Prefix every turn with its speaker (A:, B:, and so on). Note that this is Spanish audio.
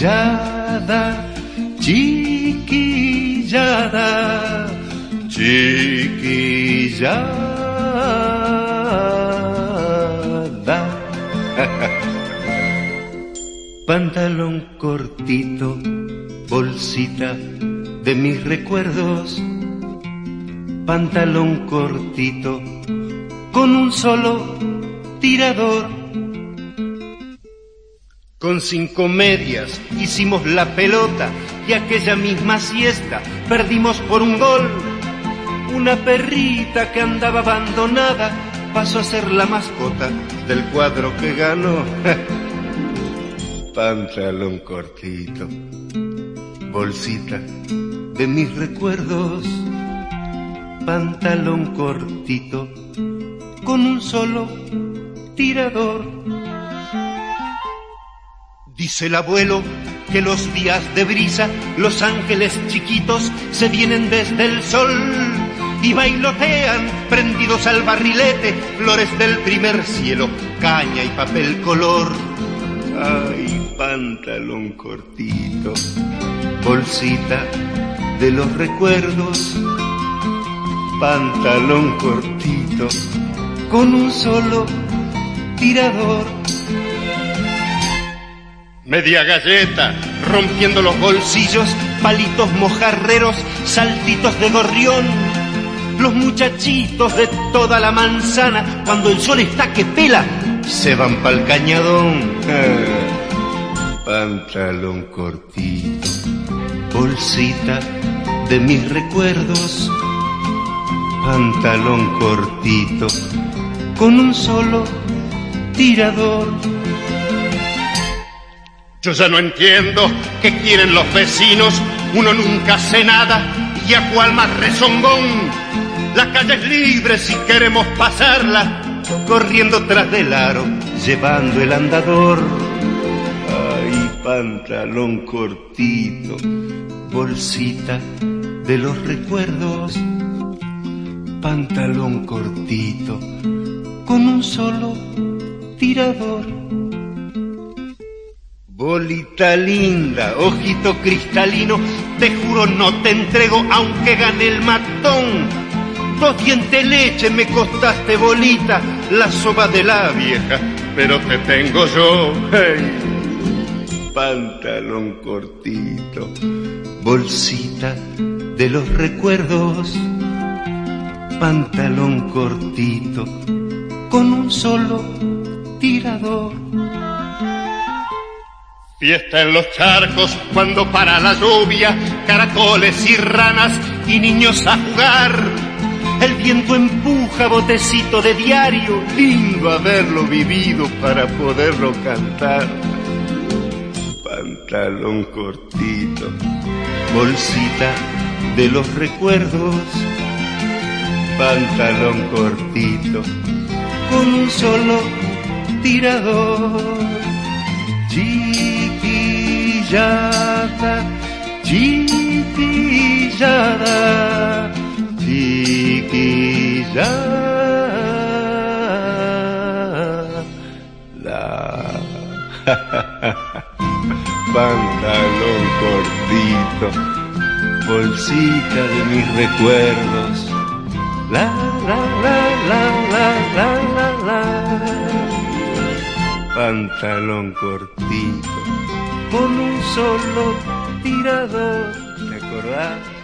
A: Chiquillada, chiquillada, chiquillada. Pantalón cortito, bolsita de mis recuerdos. Pantalón cortito, con un solo tirador. Con cinco medias hicimos la pelota y aquella misma siesta perdimos por un gol. Una perrita que andaba abandonada pasó a ser la mascota del cuadro que ganó. Pantalón cortito, bolsita de mis recuerdos. Pantalón cortito con un solo tirador. Dice el abuelo que los días de brisa, los ángeles chiquitos se vienen desde el sol y bailotean prendidos al barrilete, flores del primer cielo, caña y papel color. Ay, pantalón cortito, bolsita de los recuerdos, pantalón cortito con un solo tirador. Media galleta, rompiendo los bolsillos, palitos mojarreros, saltitos de gorrión. Los muchachitos de toda la manzana, cuando el sol está que pela, se van pa'l cañadón. Pantalón cortito, bolsita de mis recuerdos. Pantalón cortito, con un solo tirador. Yo ya no entiendo qué quieren los vecinos, uno nunca hace nada y a cual más rezongón. La calle es libre si queremos pasarla, corriendo tras del aro, llevando el andador. Ay, pantalón cortito, bolsita de los recuerdos, pantalón cortito, con un solo tirador. Bolita linda, ojito cristalino, te juro no te entrego aunque gane el matón. Dos dientes leche me costaste bolita, la soba de la vieja, pero te tengo yo. Hey. Pantalón cortito, bolsita de los recuerdos. Pantalón cortito, con un solo tirador. Fiesta en los charcos cuando para la lluvia, caracoles y ranas y niños a jugar. El viento empuja botecito de diario, lindo haberlo vivido para poderlo cantar. Pantalón cortito, bolsita de los recuerdos. Pantalón cortito, con un solo tirador. Chiquillada, chiquillada, chiquillada. Pantalón cortito, bolsita de mis recuerdos. La, la, la, la, la, la, la, la. Pantalón cortito, con un solo tirador. ¿Te acordás?